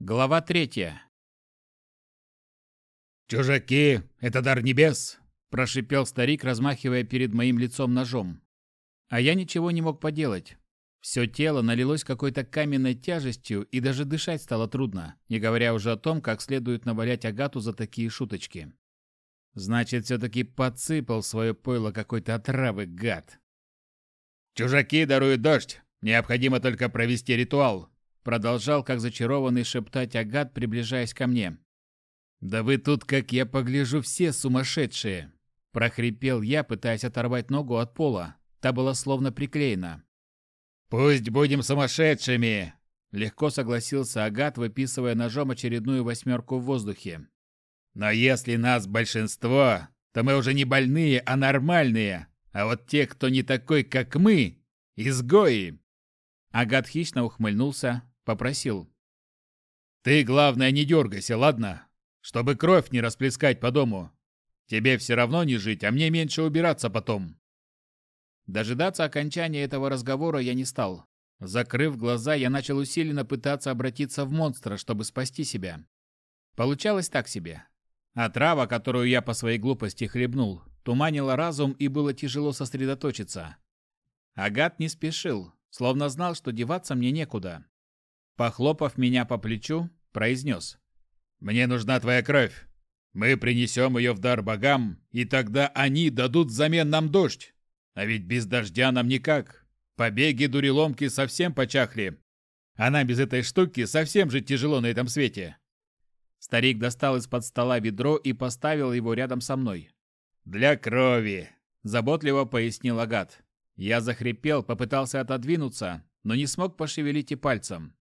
Глава третья. «Чужаки — это дар небес!» – прошипел старик, размахивая перед моим лицом ножом. А я ничего не мог поделать. Все тело налилось какой-то каменной тяжестью, и даже дышать стало трудно, не говоря уже о том, как следует навалять Агату за такие шуточки. Значит, все-таки подсыпал свое пойло какой-то отравы, гад. «Чужаки даруют дождь. Необходимо только провести ритуал. Продолжал, как зачарованный, шептать Агат, приближаясь ко мне. «Да вы тут, как я погляжу, все сумасшедшие!» Прохрипел я, пытаясь оторвать ногу от пола. Та была словно приклеена. «Пусть будем сумасшедшими!» Легко согласился Агат, выписывая ножом очередную восьмерку в воздухе. «Но если нас большинство, то мы уже не больные, а нормальные. А вот те, кто не такой, как мы, изгои!» Агат хищно ухмыльнулся, Попросил. «Ты, главное, не дергайся, ладно? Чтобы кровь не расплескать по дому. Тебе все равно не жить, а мне меньше убираться потом». Дожидаться окончания этого разговора я не стал. Закрыв глаза, я начал усиленно пытаться обратиться в монстра, чтобы спасти себя. Получалось так себе. А трава, которую я по своей глупости хлебнул, туманила разум и было тяжело сосредоточиться. Агат не спешил, словно знал, что деваться мне некуда. Похлопав меня по плечу, произнес. «Мне нужна твоя кровь. Мы принесем ее в дар богам, и тогда они дадут взамен нам дождь. А ведь без дождя нам никак. Побеги дуреломки совсем почахли. А нам без этой штуки совсем же тяжело на этом свете». Старик достал из-под стола ведро и поставил его рядом со мной. «Для крови», – заботливо пояснил Агат. Я захрипел, попытался отодвинуться, но не смог пошевелить и пальцем.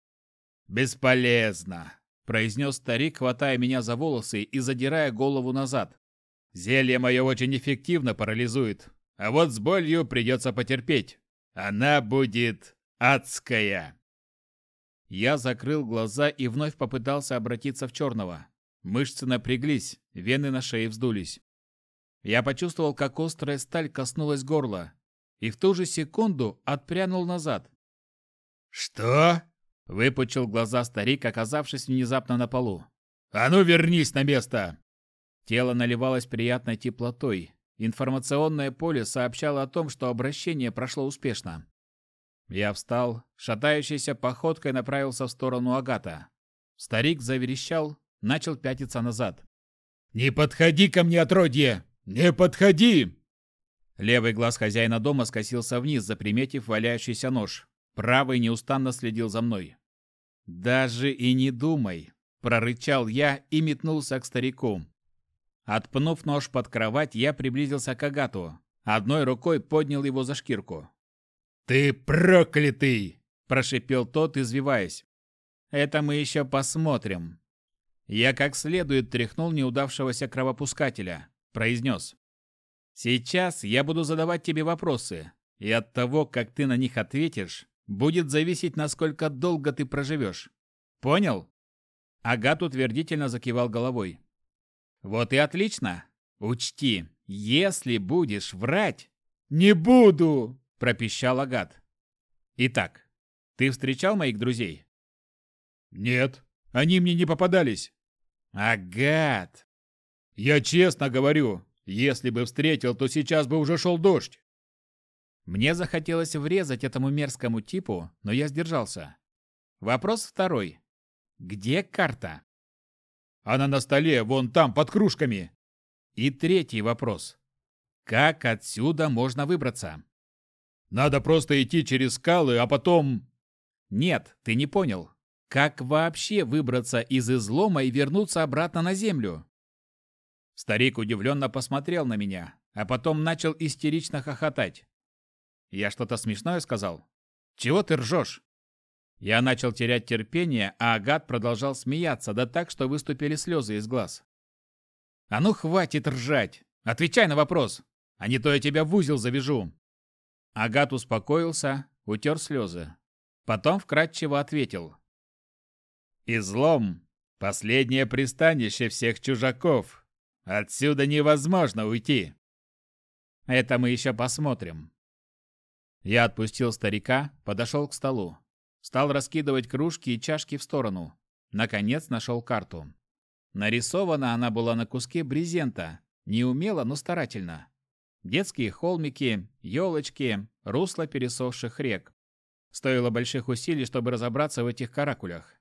«Бесполезно», – произнес старик, хватая меня за волосы и задирая голову назад. «Зелье мое очень эффективно парализует, а вот с болью придется потерпеть. Она будет адская». Я закрыл глаза и вновь попытался обратиться в черного. Мышцы напряглись, вены на шее вздулись. Я почувствовал, как острая сталь коснулась горла, и в ту же секунду отпрянул назад. «Что?» Выпучил глаза старик, оказавшись внезапно на полу. «А ну вернись на место!» Тело наливалось приятной теплотой. Информационное поле сообщало о том, что обращение прошло успешно. Я встал, шатающейся походкой направился в сторону Агата. Старик заверещал, начал пятиться назад. «Не подходи ко мне, отродье! Не подходи!» Левый глаз хозяина дома скосился вниз, заприметив валяющийся нож. Правый неустанно следил за мной. «Даже и не думай!» – прорычал я и метнулся к старику. Отпнув нож под кровать, я приблизился к Агату. Одной рукой поднял его за шкирку. «Ты проклятый!» – прошипел тот, извиваясь. «Это мы еще посмотрим». Я как следует тряхнул неудавшегося кровопускателя. Произнес. «Сейчас я буду задавать тебе вопросы, и от того, как ты на них ответишь, будет зависеть, насколько долго ты проживешь. Понял?» Агат утвердительно закивал головой. «Вот и отлично. Учти, если будешь врать...» «Не буду!» – пропищал Агат. «Итак, ты встречал моих друзей?» «Нет, они мне не попадались». «Агат!» «Я честно говорю, если бы встретил, то сейчас бы уже шел дождь». Мне захотелось врезать этому мерзкому типу, но я сдержался. Вопрос второй. Где карта? Она на столе, вон там, под кружками. И третий вопрос. Как отсюда можно выбраться? Надо просто идти через скалы, а потом... Нет, ты не понял. Как вообще выбраться из излома и вернуться обратно на землю? Старик удивленно посмотрел на меня, а потом начал истерично хохотать. Я что-то смешное сказал? Чего ты ржешь? Я начал терять терпение, а Агат продолжал смеяться, да так, что выступили слезы из глаз. «А ну хватит ржать! Отвечай на вопрос, а не то я тебя в узел завяжу!» Агат успокоился, утер слезы. Потом вкратчиво ответил. «Излом — последнее пристанище всех чужаков. Отсюда невозможно уйти!» «Это мы еще посмотрим», я отпустил старика, подошел к столу. Стал раскидывать кружки и чашки в сторону. Наконец нашел карту. Нарисована она была на куске брезента. Неумело, но старательно. Детские холмики, елочки, русло пересохших рек. Стоило больших усилий, чтобы разобраться в этих каракулях.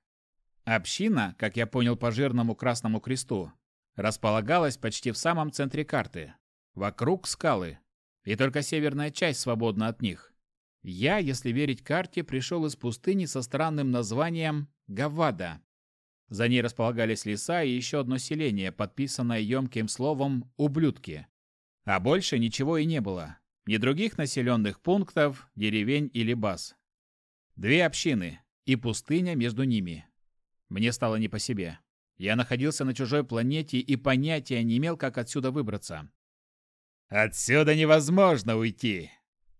Община, как я понял по жирному красному кресту, располагалась почти в самом центре карты. Вокруг скалы. И только северная часть свободна от них. Я, если верить карте, пришел из пустыни со странным названием Гавада. За ней располагались леса и еще одно селение, подписанное емким словом «ублюдки». А больше ничего и не было. Ни других населенных пунктов, деревень или баз. Две общины и пустыня между ними. Мне стало не по себе. Я находился на чужой планете и понятия не имел, как отсюда выбраться. «Отсюда невозможно уйти!»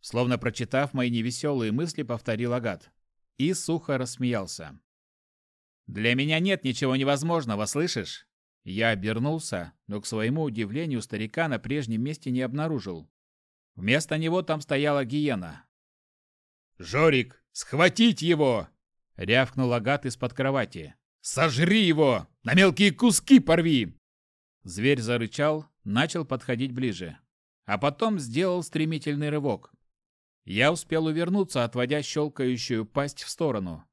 Словно прочитав мои невеселые мысли, повторил Агат. И сухо рассмеялся. «Для меня нет ничего невозможного, слышишь?» Я обернулся, но, к своему удивлению, старика на прежнем месте не обнаружил. Вместо него там стояла гиена. «Жорик, схватить его!» — рявкнул Агат из-под кровати. «Сожри его! На мелкие куски порви!» Зверь зарычал, начал подходить ближе. А потом сделал стремительный рывок. Я успел увернуться, отводя щелкающую пасть в сторону.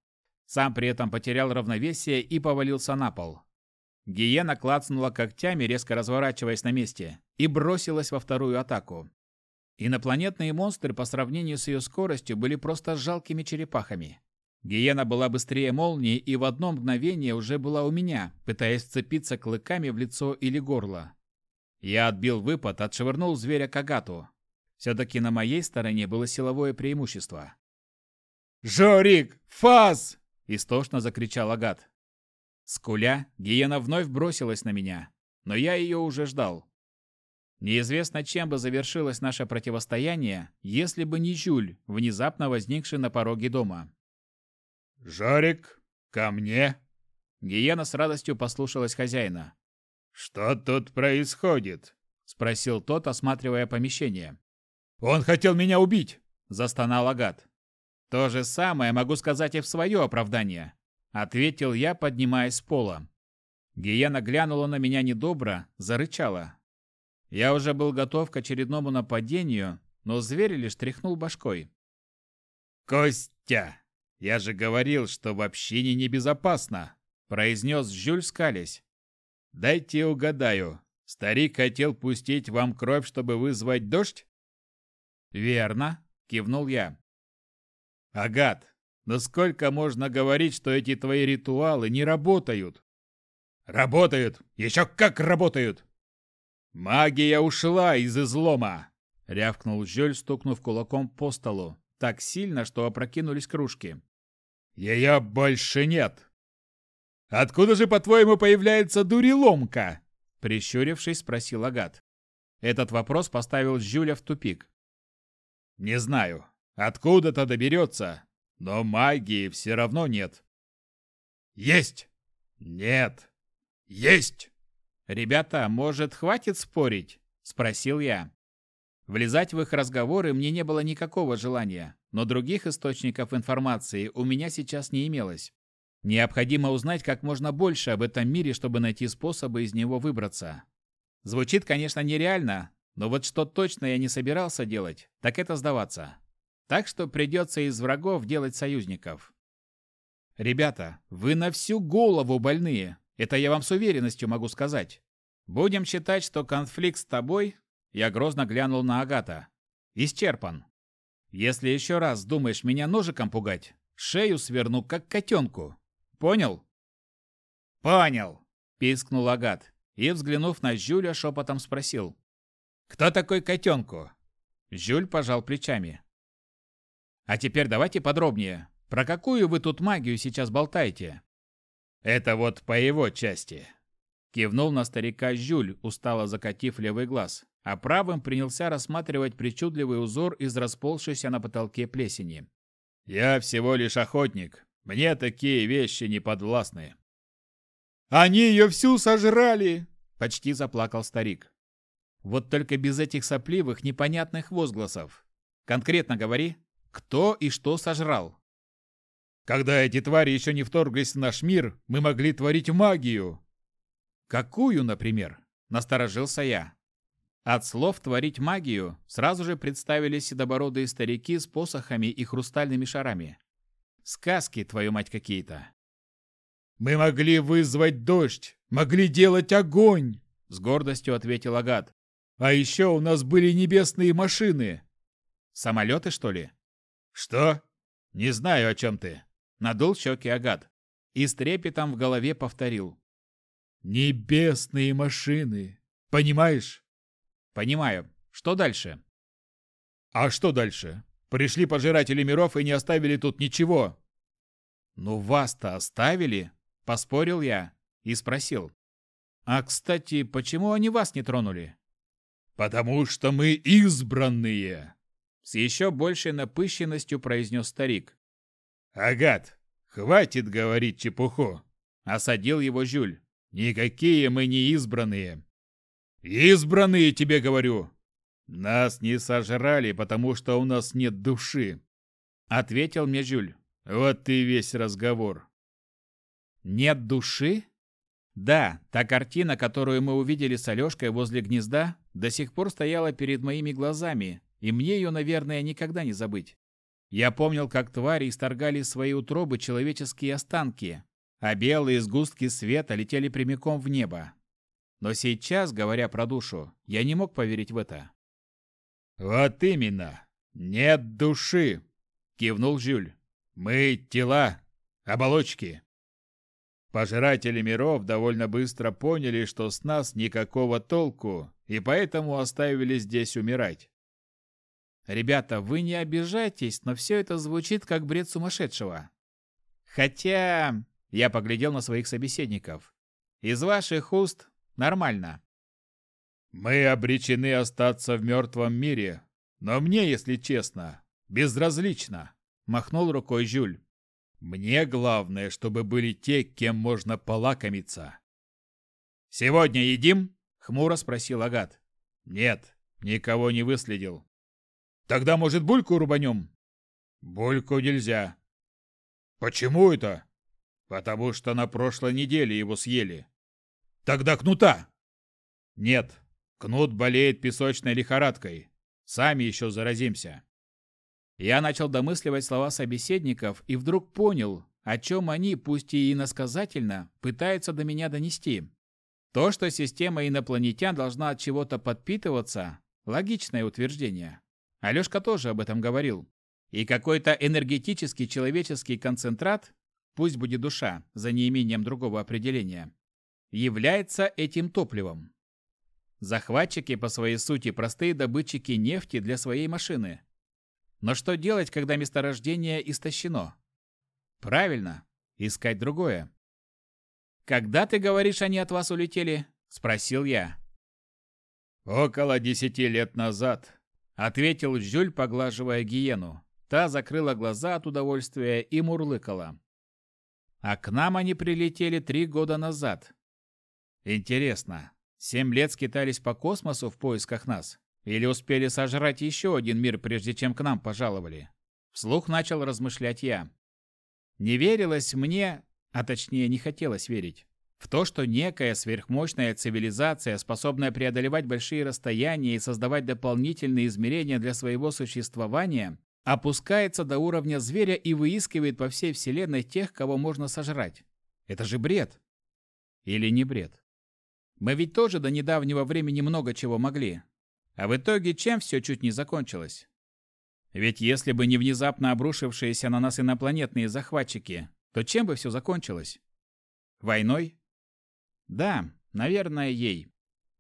Сам при этом потерял равновесие и повалился на пол. Гиена клацнула когтями, резко разворачиваясь на месте, и бросилась во вторую атаку. Инопланетные монстры по сравнению с ее скоростью были просто жалкими черепахами. Гиена была быстрее молнии и в одно мгновение уже была у меня, пытаясь вцепиться клыками в лицо или горло. Я отбил выпад, отшвырнул зверя к агату. Все-таки на моей стороне было силовое преимущество. «Жорик! Фас!» – истошно закричал агат. Скуля, гиена вновь бросилась на меня, но я ее уже ждал. Неизвестно, чем бы завершилось наше противостояние, если бы не Жюль, внезапно возникший на пороге дома. «Жорик, ко мне!» Гиена с радостью послушалась хозяина. «Что тут происходит?» — спросил тот, осматривая помещение. «Он хотел меня убить!» — застонал Агат. «То же самое могу сказать и в свое оправдание», — ответил я, поднимаясь с пола. Гиена глянула на меня недобро, зарычала. Я уже был готов к очередному нападению, но зверь лишь тряхнул башкой. «Костя, я же говорил, что в общине небезопасно», — произнес Жюль скались. «Дайте угадаю, старик хотел пустить вам кровь, чтобы вызвать дождь?» «Верно», — кивнул я. «Агат, но сколько можно говорить, что эти твои ритуалы не работают?» «Работают! Еще как работают!» «Магия ушла из излома!» — рявкнул Жёль, стукнув кулаком по столу, так сильно, что опрокинулись кружки. «Ее больше нет!» «Откуда же, по-твоему, появляется дуреломка?» Прищурившись, спросил Агат. Этот вопрос поставил Жюля в тупик. «Не знаю. Откуда-то доберется, но магии все равно нет». «Есть!» «Нет!» «Есть!» «Ребята, может, хватит спорить?» – спросил я. Влезать в их разговоры мне не было никакого желания, но других источников информации у меня сейчас не имелось. Необходимо узнать как можно больше об этом мире, чтобы найти способы из него выбраться. Звучит, конечно, нереально, но вот что точно я не собирался делать, так это сдаваться. Так что придется из врагов делать союзников. Ребята, вы на всю голову больные. Это я вам с уверенностью могу сказать. Будем считать, что конфликт с тобой, я грозно глянул на Агата, исчерпан. Если еще раз думаешь меня ножиком пугать, шею сверну, как котенку. Понял?» «Понял!» – пискнул Агат и, взглянув на Жюля, шепотом спросил. «Кто такой котенку?» Жюль пожал плечами. «А теперь давайте подробнее. Про какую вы тут магию сейчас болтаете?» «Это вот по его части», – кивнул на старика Жюль, устало закатив левый глаз, а правым принялся рассматривать причудливый узор из расползшейся на потолке плесени. «Я всего лишь охотник, мне такие вещи не подвластны. Они ее всю сожрали! Почти заплакал старик. Вот только без этих сопливых, непонятных возгласов. Конкретно говори, кто и что сожрал. Когда эти твари еще не вторглись в наш мир, мы могли творить магию. Какую, например? Насторожился я. От слов «творить магию» сразу же представились седобородые старики с посохами и хрустальными шарами. Сказки, твою мать, какие-то. «Мы могли вызвать дождь, могли делать огонь!» — с гордостью ответил Агат. «А еще у нас были небесные машины!» «Самолеты, что ли?» «Что? Не знаю, о чем ты». Надул щеки Агат и с трепетом в голове повторил. «Небесные машины! Понимаешь?» «Понимаю. Что дальше?» «А что дальше? Пришли пожиратели миров и не оставили тут ничего». «Ну вас-то оставили?» – поспорил я и спросил. «А, кстати, почему они вас не тронули?» «Потому что мы избранные!» С еще большей напыщенностью произнес старик. «Агат, хватит говорить чепуху!» Осадил его Жюль. «Никакие мы не избранные!» «Избранные, тебе говорю!» «Нас не сожрали, потому что у нас нет души!» Ответил мне Жюль. «Вот и весь разговор!» «Нет души?» Да, та картина, которую мы увидели с Алешкой возле гнезда, до сих пор стояла перед моими глазами, и мне ее, наверное, никогда не забыть. Я помнил, как твари исторгали своей утробы человеческие останки, а белые сгустки света летели прямиком в небо. Но сейчас, говоря про душу, я не мог поверить в это. «Вот именно! Нет души!» — кивнул Жюль. «Мы — тела, оболочки. Пожиратели миров довольно быстро поняли, что с нас никакого толку, и поэтому оставили здесь умирать. Ребята, вы не обижайтесь, но все это звучит как бред сумасшедшего. Хотя, я поглядел на своих собеседников. Из ваших уст нормально. Мы обречены остаться в мертвом мире, но мне, если честно, безразлично, махнул рукой Жюль. Мне главное, чтобы были те, кем можно полакомиться. Сегодня едим? хмуро спросил Агат. Нет, никого не выследил. Тогда, может, бульку рубанем? Бульку нельзя. Почему это? Потому что на прошлой неделе его съели. Тогда кнута. Нет, кнут болеет песочной лихорадкой. Сами еще заразимся. Я начал домысливать слова собеседников и вдруг понял, о чем они, пусть и иносказательно, пытаются до меня донести. То, что система инопланетян должна от чего-то подпитываться – логичное утверждение. Алешка тоже об этом говорил. И какой-то энергетический человеческий концентрат, пусть будет душа, за неимением другого определения, является этим топливом. Захватчики по своей сути простые добытчики нефти для своей машины. Но что делать, когда месторождение истощено? Правильно, искать другое. «Когда, ты говоришь, они от вас улетели?» – спросил я. «Около десяти лет назад», Ответил Жюль, поглаживая гиену. Та закрыла глаза от удовольствия и мурлыкала. А к нам они прилетели три года назад. Интересно, семь лет скитались по космосу в поисках нас? Или успели сожрать еще один мир, прежде чем к нам пожаловали? Вслух начал размышлять я. Не верилось мне, а точнее не хотелось верить, в то, что некая сверхмощная цивилизация, способная преодолевать большие расстояния и создавать дополнительные измерения для своего существования, опускается до уровня зверя и выискивает по всей вселенной тех, кого можно сожрать. Это же бред. Или не бред? Мы ведь тоже до недавнего времени много чего могли. А в итоге чем все чуть не закончилось? Ведь если бы не внезапно обрушившиеся на нас инопланетные захватчики, то чем бы все закончилось? Войной? Да, наверное, ей.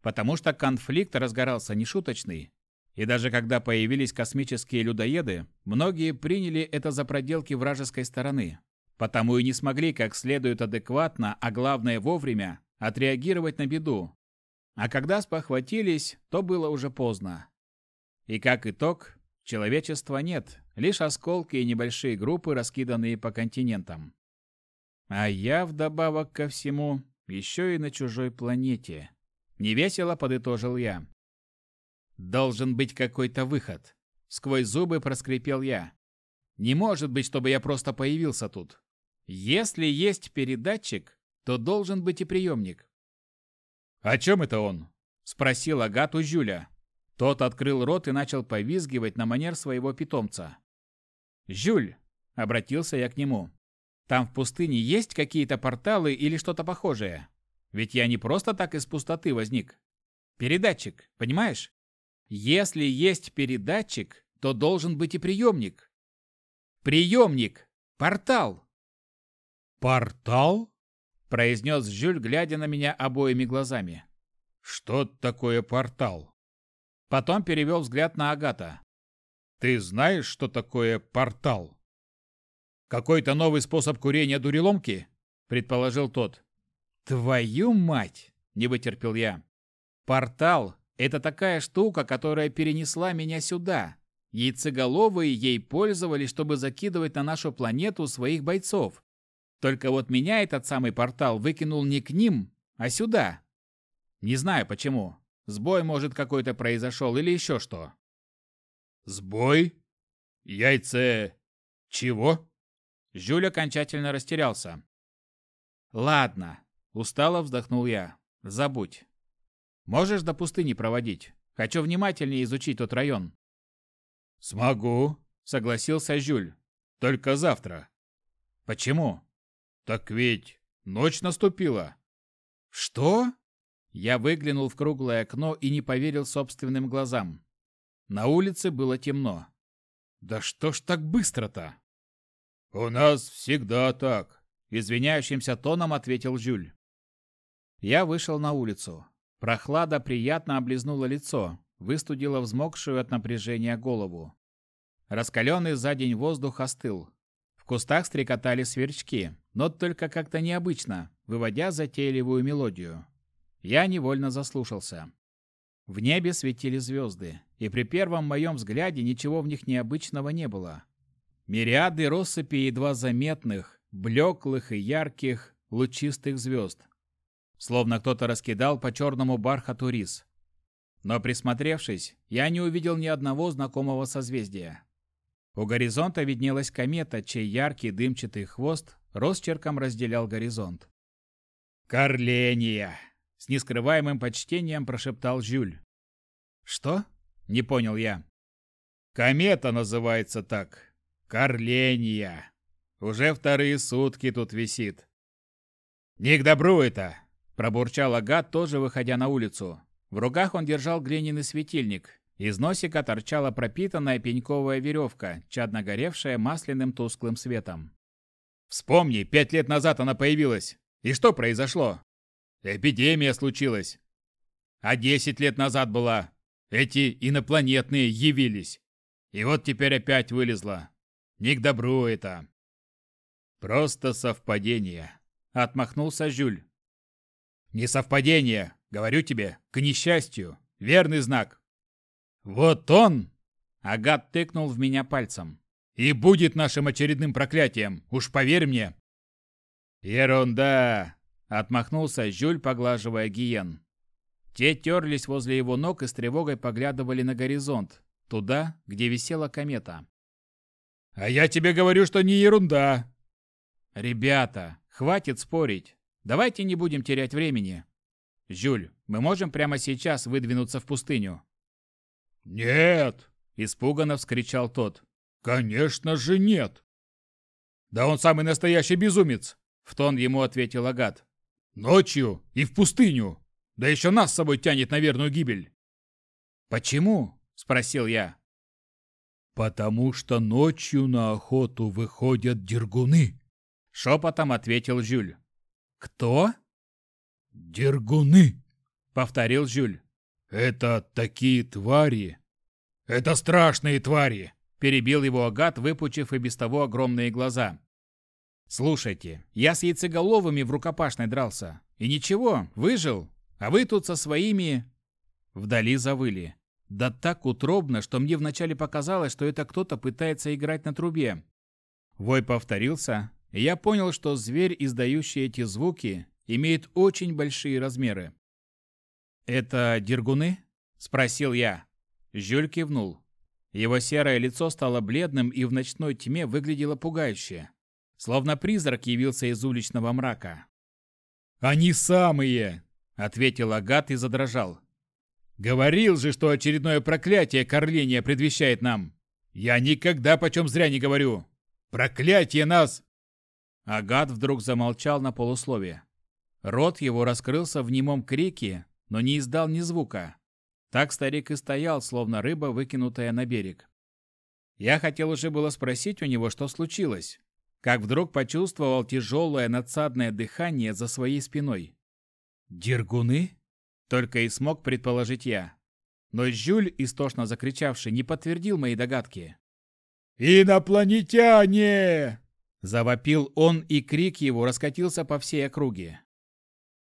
Потому что конфликт разгорался нешуточный. И даже когда появились космические людоеды, многие приняли это за проделки вражеской стороны. Потому и не смогли как следует адекватно, а главное вовремя, отреагировать на беду. А когда спохватились, то было уже поздно. И как итог, человечества нет, лишь осколки и небольшие группы, раскиданные по континентам. А я, вдобавок ко всему, еще и на чужой планете. Невесело подытожил я. Должен быть какой-то выход. Сквозь зубы проскрипел я. Не может быть, чтобы я просто появился тут. Если есть передатчик, то должен быть и приемник. «О чем это он?» – спросил Агат у Жюля. Тот открыл рот и начал повизгивать на манер своего питомца. «Жюль!» – обратился я к нему. «Там в пустыне есть какие-то порталы или что-то похожее? Ведь я не просто так из пустоты возник. Передатчик, понимаешь? Если есть передатчик, то должен быть и приемник. Приемник! Портал!» «Портал?» – произнес Жюль, глядя на меня обоими глазами. «Что такое портал?» Потом перевел взгляд на Агата. «Ты знаешь, что такое портал?» «Какой-то новый способ курения дуреломки?» – предположил тот. «Твою мать!» – не вытерпел я. «Портал – это такая штука, которая перенесла меня сюда. Яйцеголовые ей пользовались, чтобы закидывать на нашу планету своих бойцов. Только вот меня этот самый портал выкинул не к ним, а сюда. Не знаю почему. Сбой, может, какой-то произошел или еще что. Сбой? Яйце... чего? Жюль окончательно растерялся. Ладно, устало вздохнул я. Забудь. Можешь до пустыни проводить? Хочу внимательнее изучить тот район. Смогу, согласился Жюль. Только завтра. Почему? «Так ведь ночь наступила!» «Что?» Я выглянул в круглое окно и не поверил собственным глазам. На улице было темно. «Да что ж так быстро-то?» «У нас всегда так», — извиняющимся тоном ответил Жюль. Я вышел на улицу. Прохлада приятно облизнула лицо, выстудила взмокшую от напряжения голову. Раскаленный за день воздух остыл. В кустах стрекотали сверчки, но только как-то необычно, выводя затейливую мелодию. Я невольно заслушался. В небе светили звезды, и при первом моем взгляде ничего в них необычного не было. Мириады россыпи едва заметных, блеклых и ярких, лучистых звезд. Словно кто-то раскидал по черному бархату рис. Но присмотревшись, я не увидел ни одного знакомого созвездия. У горизонта виднелась комета, чей яркий дымчатый хвост росчерком разделял горизонт. «Карления!» — с нескрываемым почтением прошептал Жюль. «Что?» — не понял я. «Комета называется так. Карления. Уже вторые сутки тут висит». «Не к добру это!» — пробурчал Агат, тоже выходя на улицу. В руках он держал глиняный светильник, из носика торчала пропитанная пеньковая веревка, чадно горевшая масляным тусклым светом. «Вспомни, пять лет назад она появилась. И что произошло? Эпидемия случилась. А десять лет назад была. Эти инопланетные явились. И вот теперь опять вылезла. Не к добру это. Просто совпадение. Отмахнулся Жюль. Не совпадение, говорю тебе, к несчастью. Верный знак. «Вот он!» Агат тыкнул в меня пальцем. «И будет нашим очередным проклятием, уж поверь мне!» «Ерунда!» — отмахнулся Жюль, поглаживая гиен. Те терлись возле его ног и с тревогой поглядывали на горизонт, туда, где висела комета. «А я тебе говорю, что не ерунда!» «Ребята, хватит спорить. Давайте не будем терять времени. Жюль, мы можем прямо сейчас выдвинуться в пустыню. «Нет!» – испуганно вскричал тот. «Конечно же нет!» «Да он самый настоящий безумец!» – в тон ему ответил Агат. «Ночью и в пустыню! Да еще нас с собой тянет на верную гибель!» «Почему?» – спросил я. «Потому что ночью на охоту выходят дергуны», – шепотом ответил Жюль. «Кто?» «Дергуны», — повторил Жюль. «Это такие твари!» «Это страшные твари!» – перебил его Агат, выпучив и без того огромные глаза. «Слушайте, я с яйцеголовыми в рукопашной дрался. И ничего, выжил. А вы тут со своими...» Вдали завыли. Да так утробно, что мне вначале показалось, что это кто-то пытается играть на трубе. Вой повторился, и я понял, что зверь, издающий эти звуки, имеет очень большие размеры. «Это дергуны?» – спросил я. Жюль кивнул. Его серое лицо стало бледным и в ночной тьме выглядело пугающе. Словно призрак явился из уличного мрака. «Они самые!» — ответил Агат и задрожал. «Говорил же, что очередное проклятие кормления предвещает нам! Я никогда почем зря не говорю! Проклятие нас!» Агат вдруг замолчал на полусловие. Рот его раскрылся в немом крике, но не издал ни звука. Так старик и стоял, словно рыба, выкинутая на берег. Я хотел уже было спросить у него, что случилось, как вдруг почувствовал тяжелое надсадное дыхание за своей спиной. «Дергуны?» — только и смог предположить я. Но Жюль, истошно закричавший, не подтвердил мои догадки. «Инопланетяне!» Завопил он, и крик его раскатился по всей округе.